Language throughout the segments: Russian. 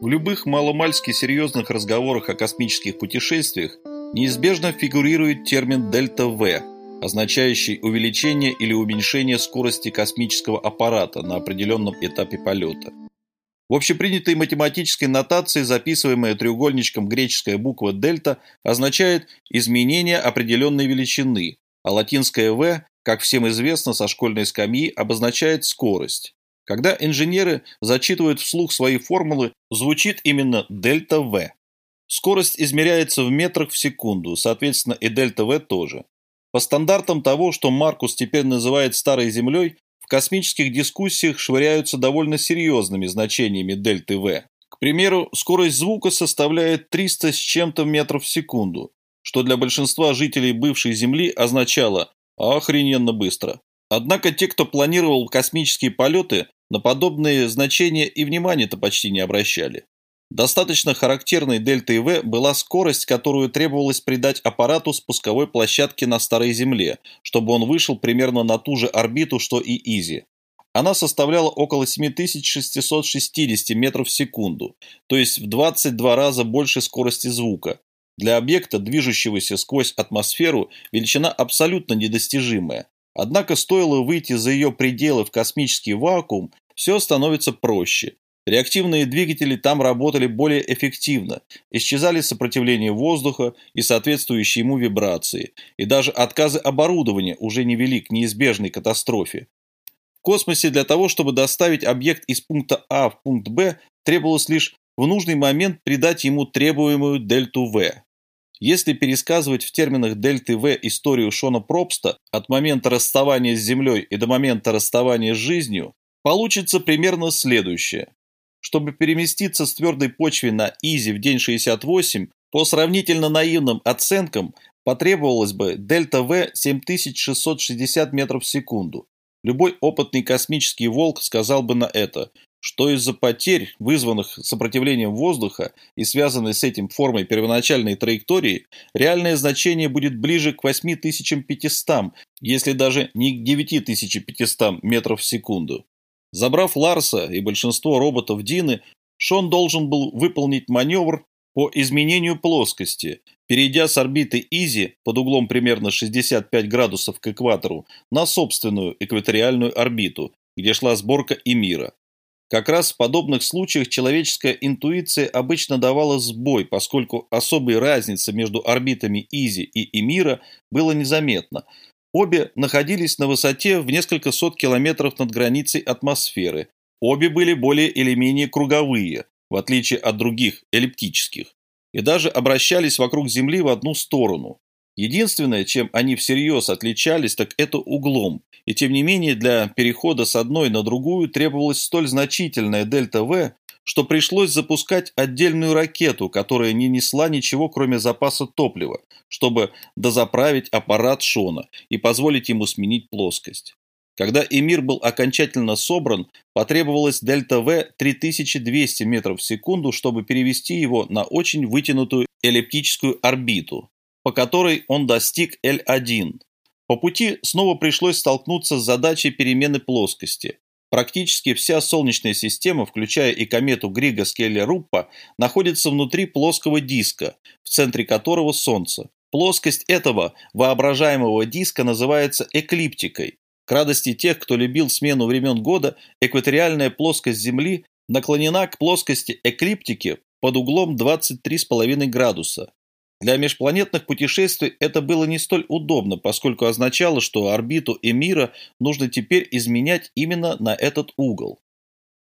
В любых маломальски серьезных разговорах о космических путешествиях неизбежно фигурирует термин «дельта-В», означающий увеличение или уменьшение скорости космического аппарата на определенном этапе полета. В общепринятой математической нотации, записываемая треугольничком греческая буква «дельта», означает изменение определенной величины, а латинское «в», как всем известно со школьной скамьи, обозначает скорость. Когда инженеры зачитывают вслух свои формулы, звучит именно дельта В. Скорость измеряется в метрах в секунду, соответственно и дельта В тоже. По стандартам того, что Маркус теперь называет Старой Землей, в космических дискуссиях швыряются довольно серьезными значениями дельты В. К примеру, скорость звука составляет 300 с чем-то метров в секунду, что для большинства жителей бывшей Земли означало охрененно быстро. Однако те, кто планировал космические полеты, на подобные значения и внимания-то почти не обращали. Достаточно характерной дельтой В была скорость, которую требовалось придать аппарату спусковой площадки на Старой Земле, чтобы он вышел примерно на ту же орбиту, что и Изи. Она составляла около 7660 метров в секунду, то есть в 22 раза больше скорости звука. Для объекта, движущегося сквозь атмосферу, величина абсолютно недостижимая. Однако стоило выйти за ее пределы в космический вакуум, все становится проще. Реактивные двигатели там работали более эффективно, исчезали сопротивление воздуха и соответствующие ему вибрации, и даже отказы оборудования уже не вели к неизбежной катастрофе. В космосе для того, чтобы доставить объект из пункта А в пункт Б, требовалось лишь в нужный момент придать ему требуемую дельту В. Если пересказывать в терминах дельты В историю Шона Пробста от момента расставания с Землей и до момента расставания с жизнью, получится примерно следующее. Чтобы переместиться с твердой почвы на Изи в день 68, по сравнительно наивным оценкам потребовалось бы дельта В 7660 метров в секунду. Любой опытный космический волк сказал бы на это, что из-за потерь, вызванных сопротивлением воздуха и связанной с этим формой первоначальной траектории, реальное значение будет ближе к 8500, если даже не к 9500 метров в секунду. Забрав Ларса и большинство роботов Дины, Шон должен был выполнить маневр по изменению плоскости, перейдя с орбиты Изи под углом примерно 65 градусов к экватору на собственную экваториальную орбиту, где шла сборка Эмира. Как раз в подобных случаях человеческая интуиция обычно давала сбой, поскольку особой разницы между орбитами Изи и Эмира было незаметно. Обе находились на высоте в несколько сот километров над границей атмосферы. Обе были более или менее круговые, в отличие от других эллиптических, и даже обращались вокруг Земли в одну сторону. Единственное, чем они всерьез отличались, так это углом, и тем не менее для перехода с одной на другую требовалась столь значительная дельта В, что пришлось запускать отдельную ракету, которая не несла ничего, кроме запаса топлива, чтобы дозаправить аппарат Шона и позволить ему сменить плоскость. Когда Эмир был окончательно собран, потребовалось дельта В 3200 метров в секунду, чтобы перевести его на очень вытянутую эллиптическую орбиту, по которой он достиг L1. По пути снова пришлось столкнуться с задачей перемены плоскости. Практически вся Солнечная система, включая и комету Грига Скеллер-Руппа, находится внутри плоского диска, в центре которого Солнце. Плоскость этого воображаемого диска называется эклиптикой. К радости тех, кто любил смену времен года, экваториальная плоскость Земли наклонена к плоскости эклиптики под углом 23,5 градуса. Для межпланетных путешествий это было не столь удобно, поскольку означало, что орбиту Эмира нужно теперь изменять именно на этот угол.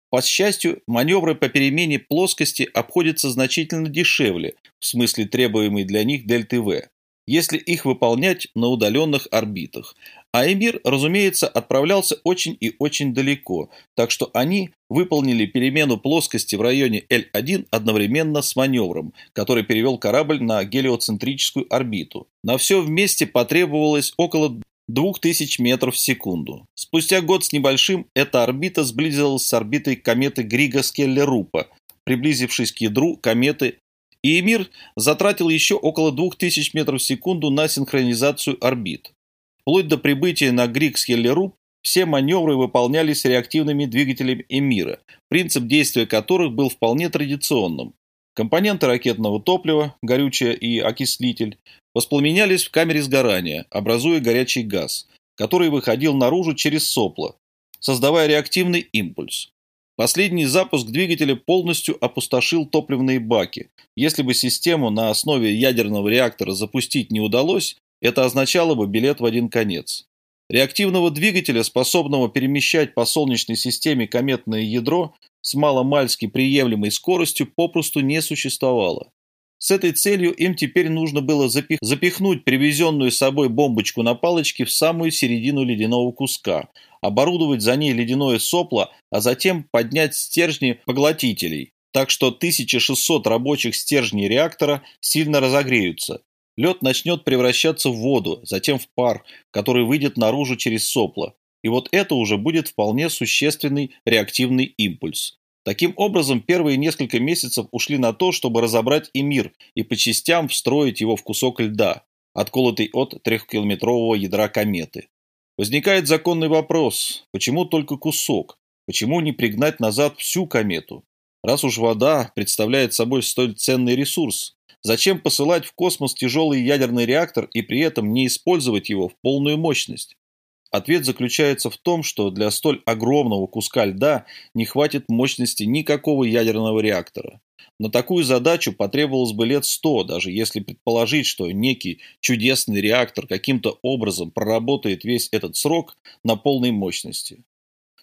По счастью, маневры по перемене плоскости обходятся значительно дешевле, в смысле требуемой для них дельты В если их выполнять на удаленных орбитах. А Эмир, разумеется, отправлялся очень и очень далеко, так что они выполнили перемену плоскости в районе L1 одновременно с маневром, который перевел корабль на гелиоцентрическую орбиту. На все вместе потребовалось около 2000 метров в секунду. Спустя год с небольшим эта орбита сблизилась с орбитой кометы Грига-Скеллерупа, приблизившись к ядру кометы и Эмир затратил еще около 2000 метров в секунду на синхронизацию орбит. Вплоть до прибытия на Грикс-Хеллеру Все маневры выполнялись реактивными двигателями Эмира, принцип действия которых был вполне традиционным. Компоненты ракетного топлива, горючее и окислитель, воспламенялись в камере сгорания, образуя горячий газ, который выходил наружу через сопло, создавая реактивный импульс. Последний запуск двигателя полностью опустошил топливные баки. Если бы систему на основе ядерного реактора запустить не удалось, это означало бы билет в один конец. Реактивного двигателя, способного перемещать по Солнечной системе кометное ядро с маломальски приемлемой скоростью, попросту не существовало. С этой целью им теперь нужно было запих... запихнуть привезенную с собой бомбочку на палочке в самую середину ледяного куска, оборудовать за ней ледяное сопло, а затем поднять стержни поглотителей, так что 1600 рабочих стержней реактора сильно разогреются. Лед начнет превращаться в воду, затем в пар, который выйдет наружу через сопло. И вот это уже будет вполне существенный реактивный импульс. Таким образом, первые несколько месяцев ушли на то, чтобы разобрать и мир и по частям встроить его в кусок льда, отколотый от трехкилометрового ядра кометы. Возникает законный вопрос, почему только кусок? Почему не пригнать назад всю комету? Раз уж вода представляет собой столь ценный ресурс, зачем посылать в космос тяжелый ядерный реактор и при этом не использовать его в полную мощность? Ответ заключается в том, что для столь огромного куска льда не хватит мощности никакого ядерного реактора. На такую задачу потребовалось бы лет сто, даже если предположить, что некий чудесный реактор каким-то образом проработает весь этот срок на полной мощности.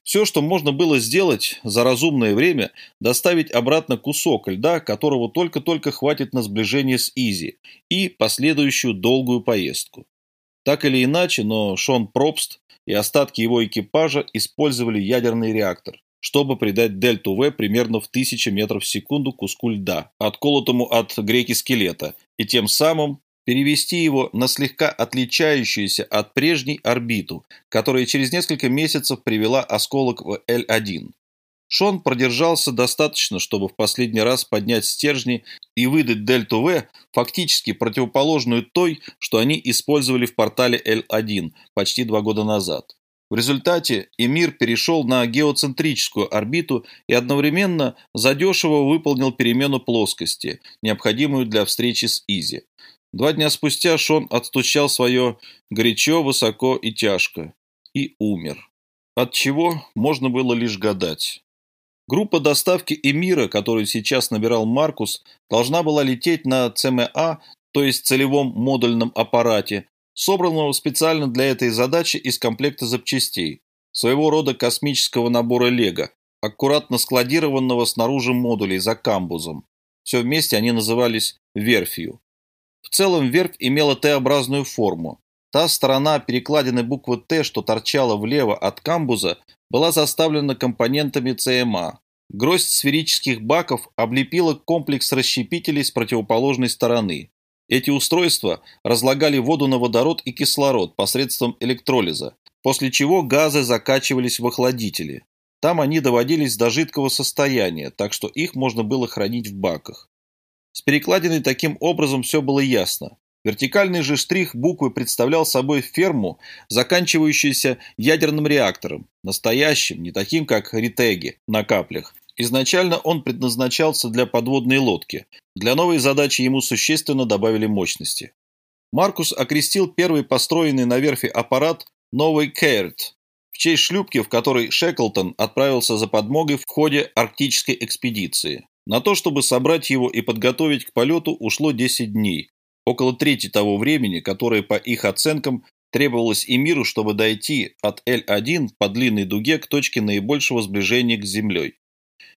Все, что можно было сделать за разумное время, доставить обратно кусок льда, которого только-только хватит на сближение с Изи, и последующую долгую поездку. Так или иначе, но Шон Пробст и остатки его экипажа использовали ядерный реактор, чтобы придать дельту В примерно в 1000 метров в секунду куску льда, отколотому от греки скелета, и тем самым перевести его на слегка отличающуюся от прежней орбиту, которая через несколько месяцев привела осколок в L1. Шон продержался достаточно, чтобы в последний раз поднять стержни и выдать дельту В, фактически противоположную той, что они использовали в портале L1 почти два года назад. В результате Эмир перешел на геоцентрическую орбиту и одновременно задешево выполнил перемену плоскости, необходимую для встречи с Изи. Два дня спустя Шон отстучал свое горячо, высоко и тяжко и умер. От чего можно было лишь гадать. Группа доставки Эмира, которую сейчас набирал Маркус, должна была лететь на ЦМА, то есть целевом модульном аппарате, собранного специально для этой задачи из комплекта запчастей, своего рода космического набора Лего, аккуратно складированного снаружи модулей за камбузом. Все вместе они назывались верфью. В целом верфь имела Т-образную форму. Та сторона перекладины буквы Т, что торчала влево от камбуза, была заставлена компонентами ЦМА. Гроздь сферических баков облепила комплекс расщепителей с противоположной стороны. Эти устройства разлагали воду на водород и кислород посредством электролиза, после чего газы закачивались в охладители. Там они доводились до жидкого состояния, так что их можно было хранить в баках. С перекладиной таким образом все было ясно. Вертикальный же штрих буквы представлял собой ферму, заканчивающуюся ядерным реактором, настоящим, не таким, как ритеги на каплях. Изначально он предназначался для подводной лодки. Для новой задачи ему существенно добавили мощности. Маркус окрестил первый построенный на верфи аппарат «Новый Кейрт», в честь шлюпки, в которой Шеклтон отправился за подмогой в ходе арктической экспедиции. На то, чтобы собрать его и подготовить к полету, ушло 10 дней, около трети того времени, которое, по их оценкам, требовалось и миру, чтобы дойти от L1 по длинной дуге к точке наибольшего сближения к Землей.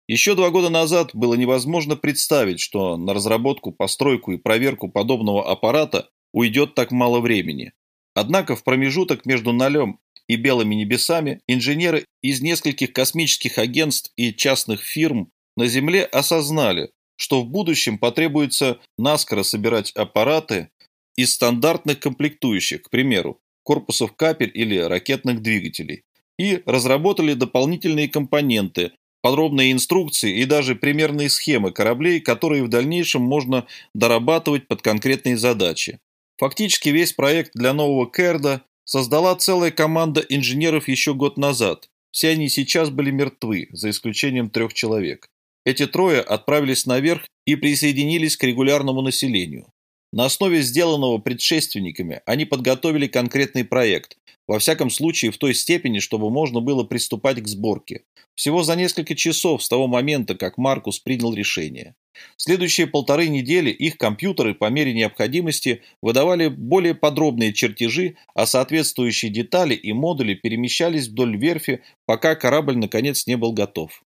Еще два года назад было невозможно представить, что на разработку, постройку и проверку подобного аппарата уйдет так мало времени. Однако в промежуток между нолем и белыми небесами инженеры из нескольких космических агентств и частных фирм на Земле осознали, что в будущем потребуется наскоро собирать аппараты из стандартных комплектующих, к примеру, корпусов капель или ракетных двигателей, и разработали дополнительные компоненты, подробные инструкции и даже примерные схемы кораблей, которые в дальнейшем можно дорабатывать под конкретные задачи. Фактически весь проект для нового Керда создала целая команда инженеров еще год назад. Все они сейчас были мертвы, за исключением трех человек. Эти трое отправились наверх и присоединились к регулярному населению. На основе сделанного предшественниками они подготовили конкретный проект, во всяком случае в той степени, чтобы можно было приступать к сборке. Всего за несколько часов с того момента, как Маркус принял решение. В следующие полторы недели их компьютеры по мере необходимости выдавали более подробные чертежи, а соответствующие детали и модули перемещались вдоль верфи, пока корабль наконец не был готов.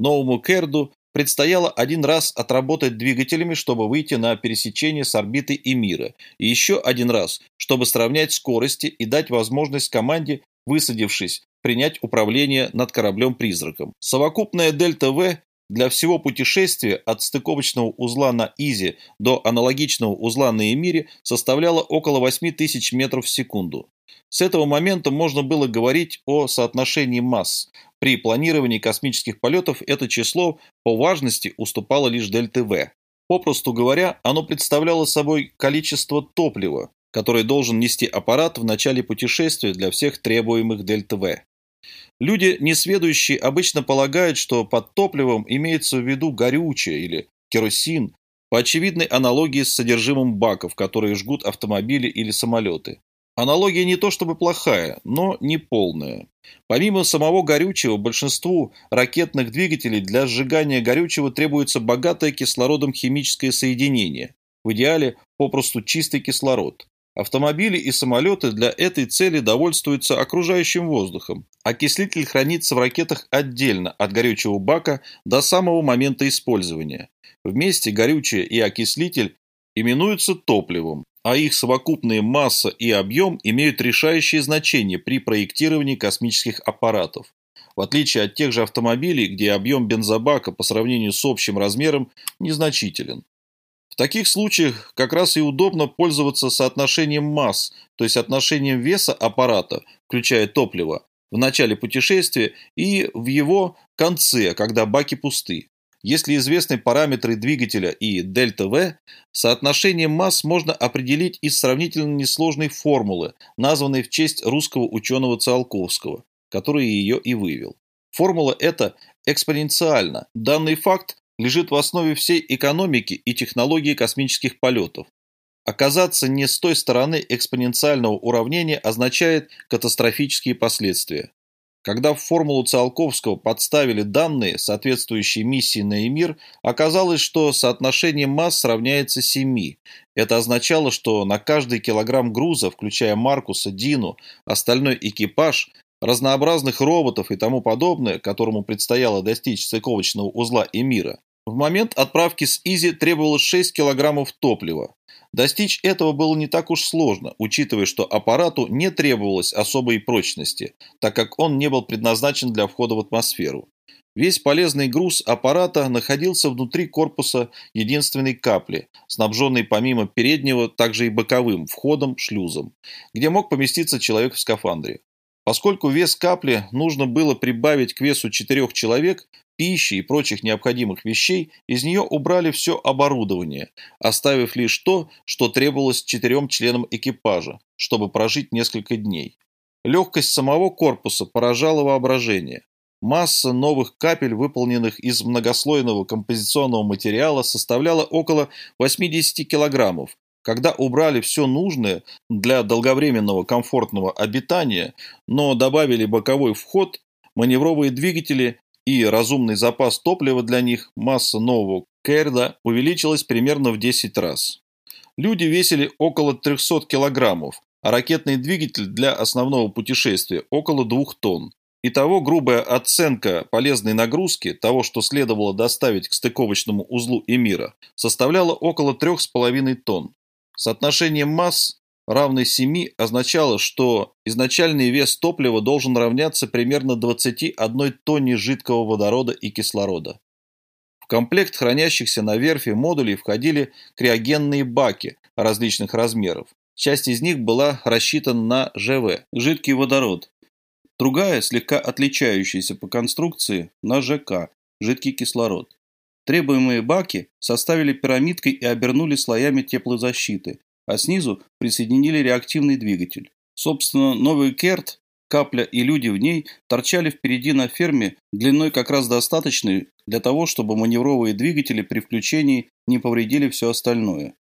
Новому Керду предстояло один раз отработать двигателями, чтобы выйти на пересечение с орбитой Эмира, и еще один раз, чтобы сравнять скорости и дать возможность команде, высадившись, принять управление над кораблем-призраком. Совокупная Дельта-В для всего путешествия от стыковочного узла на Изи до аналогичного узла на Эмире составляла около 8 тысяч метров в секунду. С этого момента можно было говорить о соотношении масс. При планировании космических полетов это число по важности уступало лишь Дельта-В. Попросту говоря, оно представляло собой количество топлива, которое должен нести аппарат в начале путешествия для всех требуемых Дельта-В. Люди, несведущие, обычно полагают, что под топливом имеется в виду горючее или керосин, по очевидной аналогии с содержимым баков, которые жгут автомобили или самолеты. Аналогия не то чтобы плохая, но не полная. Помимо самого горючего, большинству ракетных двигателей для сжигания горючего требуется богатое кислородом химическое соединение, в идеале попросту чистый кислород. Автомобили и самолеты для этой цели довольствуются окружающим воздухом. Окислитель хранится в ракетах отдельно от горючего бака до самого момента использования. Вместе горючее и окислитель именуются топливом, а их совокупная масса и объем имеют решающее значение при проектировании космических аппаратов. В отличие от тех же автомобилей, где объем бензобака по сравнению с общим размером незначителен. В таких случаях как раз и удобно пользоваться соотношением масс, то есть отношением веса аппарата, включая топливо, в начале путешествия и в его конце, когда баки пусты. Если известны параметры двигателя и дельта-В, соотношение масс можно определить из сравнительно несложной формулы, названной в честь русского ученого Циолковского, который ее и вывел. Формула эта экспоненциальна. Данный факт лежит в основе всей экономики и технологии космических полетов. Оказаться не с той стороны экспоненциального уравнения означает катастрофические последствия. Когда в формулу Циолковского подставили данные, соответствующие миссии на Эмир, оказалось, что соотношение масс равняется 7. Это означало, что на каждый килограмм груза, включая Маркуса, Дину, остальной экипаж, разнообразных роботов и тому подобное, которому предстояло достичь стыковочного узла Эмира, в момент отправки с Изи требовалось 6 килограммов топлива. Достичь этого было не так уж сложно, учитывая, что аппарату не требовалось особой прочности, так как он не был предназначен для входа в атмосферу. Весь полезный груз аппарата находился внутри корпуса единственной капли, снабженной помимо переднего также и боковым входом шлюзом, где мог поместиться человек в скафандре. Поскольку вес капли нужно было прибавить к весу четырех человек, пищи и прочих необходимых вещей, из нее убрали все оборудование, оставив лишь то, что требовалось четырем членам экипажа, чтобы прожить несколько дней. Легкость самого корпуса поражала воображение. Масса новых капель, выполненных из многослойного композиционного материала, составляла около 80 килограммов. Когда убрали все нужное для долговременного комфортного обитания, но добавили боковой вход, маневровые двигатели и разумный запас топлива для них, масса нового Керда увеличилась примерно в 10 раз. Люди весили около 300 килограммов, а ракетный двигатель для основного путешествия около 2 тонн. Итого грубая оценка полезной нагрузки, того, что следовало доставить к стыковочному узлу Эмира, составляла около 3,5 тонн. Соотношение масс равный 7 означало, что изначальный вес топлива должен равняться примерно 21 тонне жидкого водорода и кислорода. В комплект хранящихся на верфи модулей входили криогенные баки различных размеров. Часть из них была рассчитана на ЖВ – жидкий водород, другая, слегка отличающаяся по конструкции, на ЖК – жидкий кислород. Требуемые баки составили пирамидкой и обернули слоями теплозащиты, а снизу присоединили реактивный двигатель. Собственно, новый Керт, капля и люди в ней торчали впереди на ферме длиной как раз достаточной для того, чтобы маневровые двигатели при включении не повредили все остальное.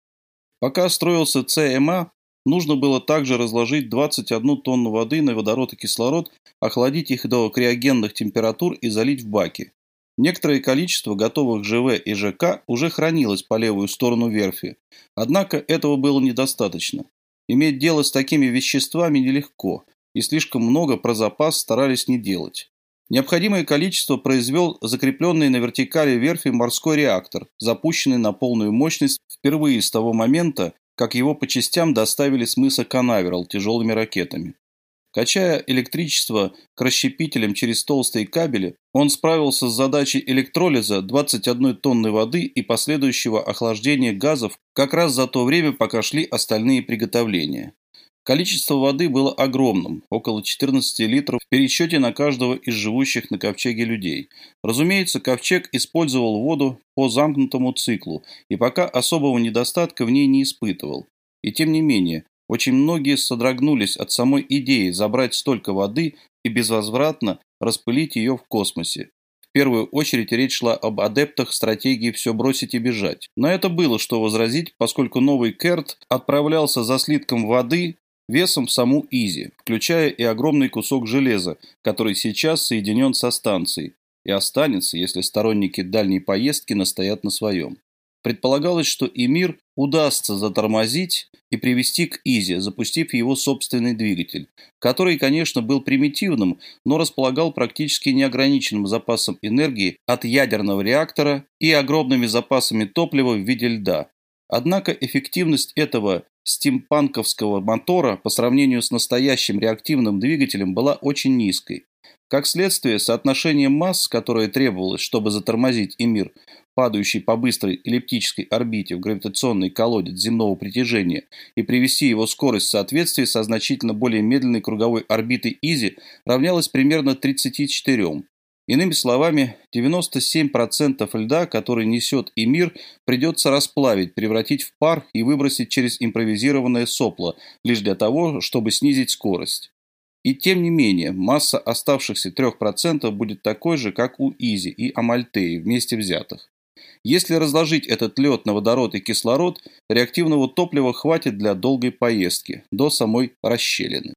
Пока строился ЦМА, нужно было также разложить 21 тонну воды на водород и кислород, охладить их до криогенных температур и залить в баки. Некоторое количество готовых ЖВ и ЖК уже хранилось по левую сторону верфи, однако этого было недостаточно. Иметь дело с такими веществами нелегко, и слишком много про запас старались не делать. Необходимое количество произвел закрепленный на вертикали верфи морской реактор, запущенный на полную мощность впервые с того момента, как его по частям доставили с мыса Канаверал тяжелыми ракетами. Качая электричество к расщепителям через толстые кабели, он справился с задачей электролиза 21 тонны воды и последующего охлаждения газов как раз за то время, пока шли остальные приготовления. Количество воды было огромным, около 14 литров в пересчете на каждого из живущих на ковчеге людей. Разумеется, ковчег использовал воду по замкнутому циклу и пока особого недостатка в ней не испытывал. И тем не менее, очень многие содрогнулись от самой идеи забрать столько воды и безвозвратно распылить ее в космосе. В первую очередь речь шла об адептах стратегии «все бросить и бежать». Но это было что возразить, поскольку новый Керт отправлялся за слитком воды весом в саму Изи, включая и огромный кусок железа, который сейчас соединен со станцией, и останется, если сторонники дальней поездки настоят на своем. Предполагалось, что Эмир удастся затормозить и привести к Изи, запустив его собственный двигатель, который, конечно, был примитивным, но располагал практически неограниченным запасом энергии от ядерного реактора и огромными запасами топлива в виде льда. Однако эффективность этого стимпанковского мотора по сравнению с настоящим реактивным двигателем была очень низкой. Как следствие, соотношение масс, которое требовалось, чтобы затормозить Эмир, падающий по быстрой эллиптической орбите в гравитационный колодец земного притяжения и привести его скорость в соответствии со значительно более медленной круговой орбитой Изи, равнялось примерно 34. Иными словами, 97% льда, который несет и мир, придется расплавить, превратить в пар и выбросить через импровизированное сопло, лишь для того, чтобы снизить скорость. И тем не менее, масса оставшихся 3% будет такой же, как у Изи и Амальтеи вместе взятых. Если разложить этот лед на водород и кислород, реактивного топлива хватит для долгой поездки до самой расщелины.